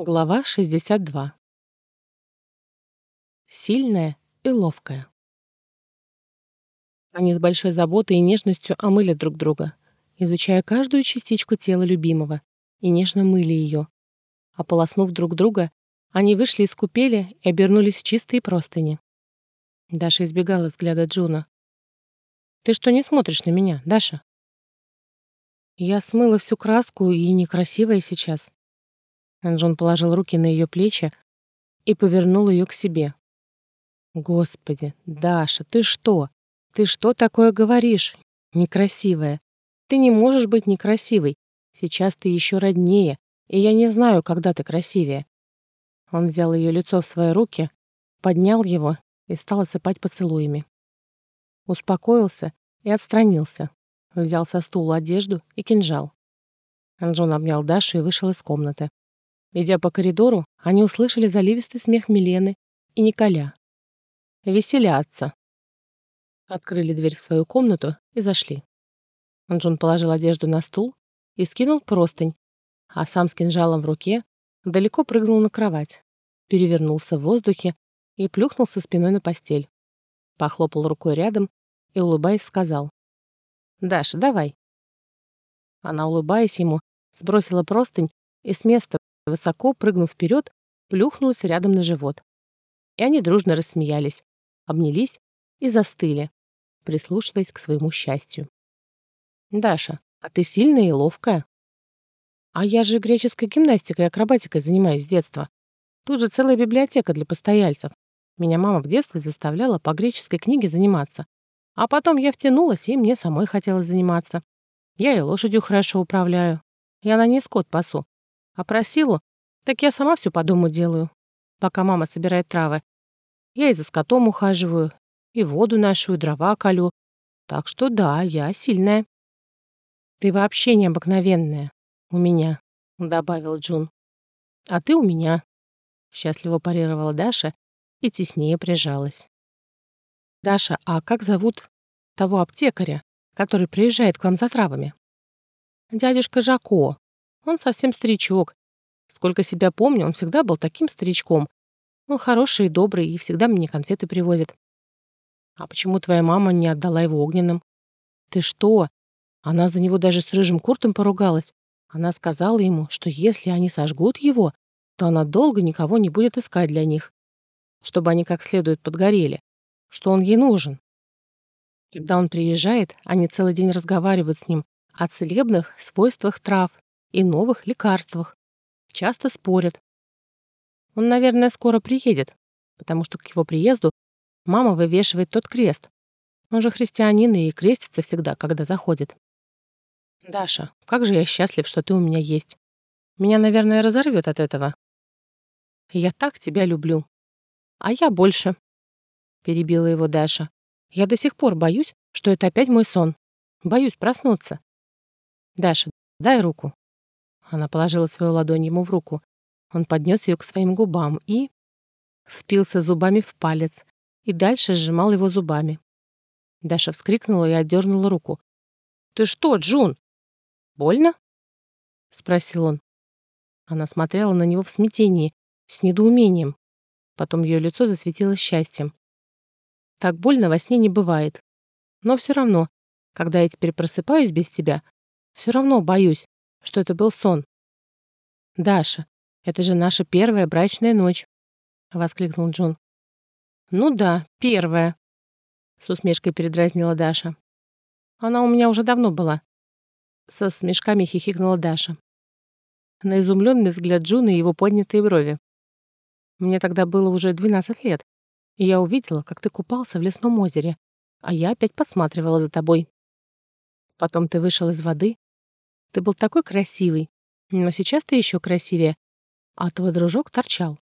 Глава 62. Сильная и ловкая. Они с большой заботой и нежностью омыли друг друга, изучая каждую частичку тела любимого, и нежно мыли ее. Ополоснув друг друга, они вышли из купели и обернулись в чистые простыни. Даша избегала взгляда Джуна. «Ты что не смотришь на меня, Даша?» «Я смыла всю краску и некрасивая сейчас», Джон положил руки на ее плечи и повернул ее к себе. «Господи, Даша, ты что? Ты что такое говоришь? Некрасивая. Ты не можешь быть некрасивой. Сейчас ты еще роднее, и я не знаю, когда ты красивее». Он взял ее лицо в свои руки, поднял его и стал осыпать поцелуями. Успокоился и отстранился. Взял со стула одежду и кинжал. Джон обнял Дашу и вышел из комнаты. Идя по коридору, они услышали заливистый смех Милены и Николя. «Веселятся». Открыли дверь в свою комнату и зашли. Джон положил одежду на стул и скинул простынь, а сам с кинжалом в руке далеко прыгнул на кровать, перевернулся в воздухе и плюхнулся спиной на постель. Похлопал рукой рядом и, улыбаясь, сказал. «Даша, давай». Она, улыбаясь ему, сбросила простынь и с места Высоко прыгнув вперед, плюхнулась рядом на живот. И они дружно рассмеялись, обнялись и застыли, прислушиваясь к своему счастью. «Даша, а ты сильная и ловкая?» «А я же греческой гимнастикой и акробатикой занимаюсь с детства. Тут же целая библиотека для постояльцев. Меня мама в детстве заставляла по греческой книге заниматься. А потом я втянулась, и мне самой хотелось заниматься. Я и лошадью хорошо управляю. Я на ней скот пасу. А про силу? Так я сама все по дому делаю, пока мама собирает травы. Я и за скотом ухаживаю, и воду ношу, и дрова колю. Так что да, я сильная. Ты вообще необыкновенная. У меня, добавил Джун. А ты у меня. Счастливо парировала Даша и теснее прижалась. Даша, а как зовут того аптекаря, который приезжает к вам за травами? Дядюшка Жако, он совсем старичок. Сколько себя помню, он всегда был таким старичком. Он хороший и добрый, и всегда мне конфеты привозит. А почему твоя мама не отдала его огненным? Ты что? Она за него даже с рыжим куртом поругалась. Она сказала ему, что если они сожгут его, то она долго никого не будет искать для них, чтобы они как следует подгорели, что он ей нужен. Когда он приезжает, они целый день разговаривают с ним о целебных свойствах трав и новых лекарствах. Часто спорят. Он, наверное, скоро приедет, потому что к его приезду мама вывешивает тот крест. Он же христианин и крестится всегда, когда заходит. Даша, как же я счастлив, что ты у меня есть. Меня, наверное, разорвет от этого. Я так тебя люблю. А я больше. Перебила его Даша. Я до сих пор боюсь, что это опять мой сон. Боюсь проснуться. Даша, дай руку. Она положила свою ладонь ему в руку. Он поднес ее к своим губам и... Впился зубами в палец и дальше сжимал его зубами. Даша вскрикнула и отдернула руку. «Ты что, Джун? Больно?» — спросил он. Она смотрела на него в смятении, с недоумением. Потом ее лицо засветилось счастьем. Так больно во сне не бывает. Но все равно, когда я теперь просыпаюсь без тебя, все равно боюсь, что это был сон. «Даша, это же наша первая брачная ночь», — воскликнул Джун. «Ну да, первая», — с усмешкой передразнила Даша. «Она у меня уже давно была», — со смешками хихикнула Даша. На изумленный взгляд Джуна и его поднятые брови. «Мне тогда было уже 12 лет, и я увидела, как ты купался в лесном озере, а я опять подсматривала за тобой. Потом ты вышел из воды, ты был такой красивый, но сейчас ты еще красивее. А твой дружок торчал.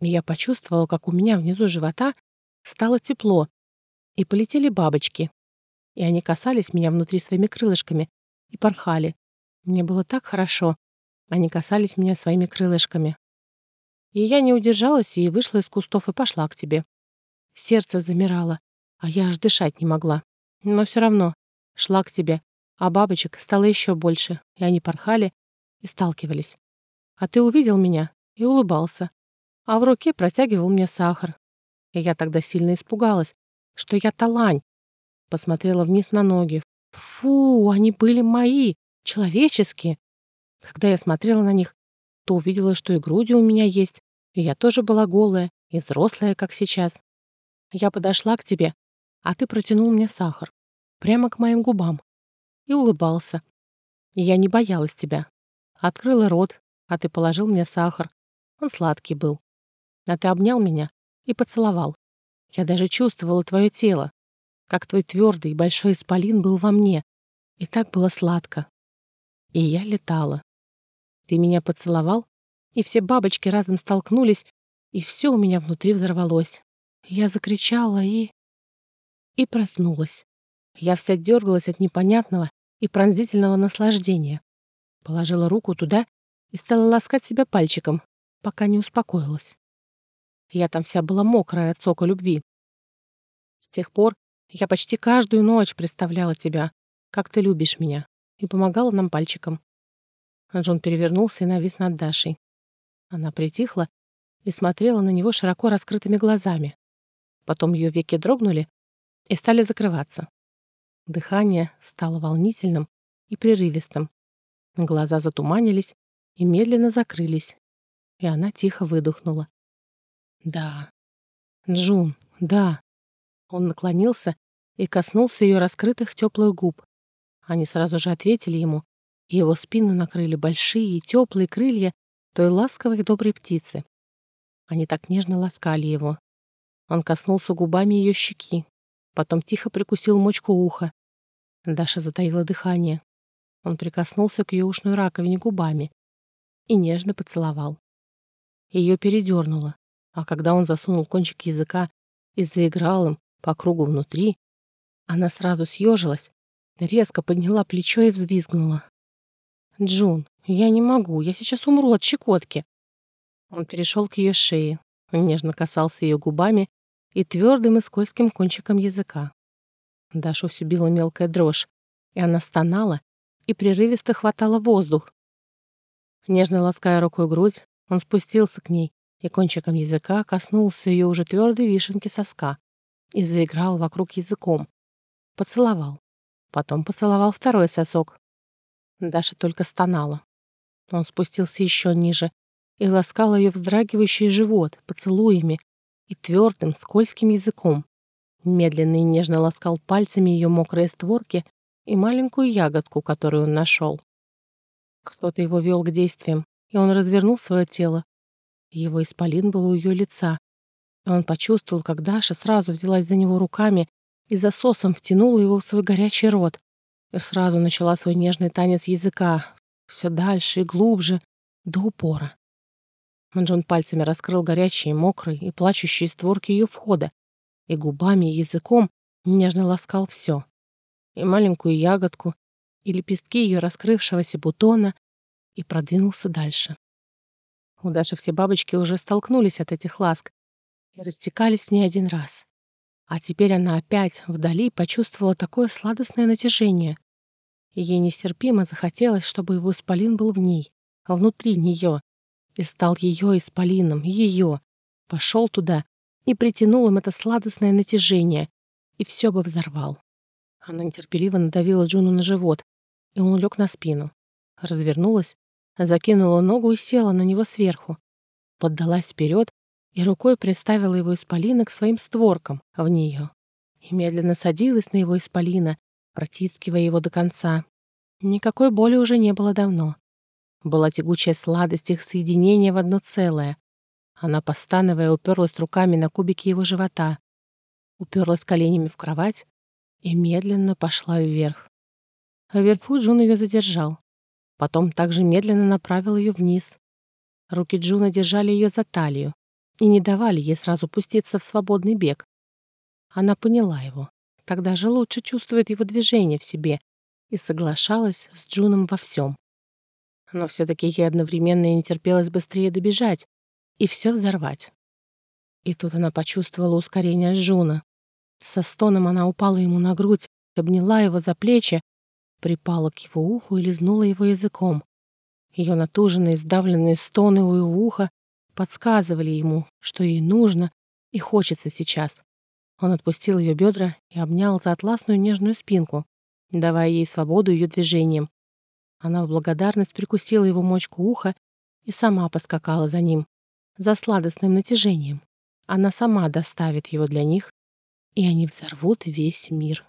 Я почувствовала, как у меня внизу живота стало тепло, и полетели бабочки. И они касались меня внутри своими крылышками и порхали. Мне было так хорошо. Они касались меня своими крылышками. И я не удержалась и вышла из кустов и пошла к тебе. Сердце замирало, а я аж дышать не могла. Но все равно шла к тебе, а бабочек стало еще больше, и они порхали и сталкивались. А ты увидел меня и улыбался, а в руке протягивал мне сахар. И я тогда сильно испугалась, что я талань. Посмотрела вниз на ноги. Фу, они были мои, человеческие. Когда я смотрела на них, то увидела, что и груди у меня есть, и я тоже была голая и взрослая, как сейчас. Я подошла к тебе, а ты протянул мне сахар, прямо к моим губам, и улыбался. Я не боялась тебя. Открыла рот, а ты положил мне сахар. Он сладкий был. А ты обнял меня и поцеловал. Я даже чувствовала твое тело, как твой твердый и большой исполин был во мне. И так было сладко. И я летала. Ты меня поцеловал, и все бабочки разом столкнулись, и все у меня внутри взорвалось. Я закричала и... и проснулась. Я вся дергалась от непонятного и пронзительного наслаждения. Положила руку туда и стала ласкать себя пальчиком, пока не успокоилась. Я там вся была мокрая от сока любви. С тех пор я почти каждую ночь представляла тебя, как ты любишь меня, и помогала нам пальчиком. Джон перевернулся и навис над Дашей. Она притихла и смотрела на него широко раскрытыми глазами. Потом ее веки дрогнули и стали закрываться. Дыхание стало волнительным и прерывистым. Глаза затуманились и медленно закрылись, и она тихо выдохнула. «Да, Джун, да». Он наклонился и коснулся ее раскрытых теплых губ. Они сразу же ответили ему, и его спину накрыли большие и теплые крылья той ласковой доброй птицы. Они так нежно ласкали его. Он коснулся губами ее щеки, потом тихо прикусил мочку уха. Даша затаила дыхание. Он прикоснулся к ее ушной раковине губами и нежно поцеловал. Ее передернуло, а когда он засунул кончик языка и заиграл им по кругу внутри, она сразу съежилась, резко подняла плечо и взвизгнула. «Джун, я не могу, я сейчас умру от щекотки». Он перешел к ее шее, нежно касался ее губами и твердым и скользким кончиком языка. Дашу все била мелкая дрожь, и она стонала и прерывисто хватала воздух. Нежно лаская рукой грудь, он спустился к ней и кончиком языка коснулся ее уже твердой вишенки соска и заиграл вокруг языком. Поцеловал. Потом поцеловал второй сосок, Даша только стонала. Он спустился еще ниже и ласкал ее вздрагивающий живот поцелуями и твердым, скользким языком. Медленно и нежно ласкал пальцами ее мокрые створки и маленькую ягодку, которую он нашел. Кто-то его вел к действиям, и он развернул свое тело. Его исполин был у ее лица, и он почувствовал, как Даша сразу взялась за него руками и засосом втянула его в свой горячий рот и сразу начала свой нежный танец языка, все дальше и глубже, до упора. Манджон пальцами раскрыл горячие, мокрые и плачущие створки ее входа, и губами и языком нежно ласкал все. И маленькую ягодку, и лепестки ее раскрывшегося бутона, и продвинулся дальше. У Даши все бабочки уже столкнулись от этих ласк и растекались не один раз. А теперь она опять вдали почувствовала такое сладостное натяжение. Ей нестерпимо захотелось, чтобы его исполин был в ней, внутри нее, и стал ее исполином, ее. Пошел туда и притянул им это сладостное натяжение, и все бы взорвал. Она нетерпеливо надавила Джуну на живот, и он лег на спину. Развернулась, закинула ногу и села на него сверху. Поддалась вперед и рукой приставила его исполина к своим створкам в нее и медленно садилась на его исполина, протискивая его до конца. Никакой боли уже не было давно. Была тягучая сладость их соединения в одно целое. Она, постанывая, уперлась руками на кубики его живота, уперлась коленями в кровать и медленно пошла вверх. А вверху Джун ее задержал. Потом также медленно направил ее вниз. Руки Джуна держали ее за талию, и не давали ей сразу пуститься в свободный бег. Она поняла его. Так даже лучше чувствует его движение в себе и соглашалась с Джуном во всем. Но все-таки ей одновременно и не терпелось быстрее добежать и все взорвать. И тут она почувствовала ускорение Джуна. Со стоном она упала ему на грудь, обняла его за плечи, припала к его уху и лизнула его языком. Ее натуженные, сдавленные стоны у его уха подсказывали ему, что ей нужно и хочется сейчас. Он отпустил ее бедра и обнял за атласную нежную спинку, давая ей свободу ее движением. Она в благодарность прикусила его мочку уха и сама поскакала за ним за сладостным натяжением. Она сама доставит его для них, и они взорвут весь мир.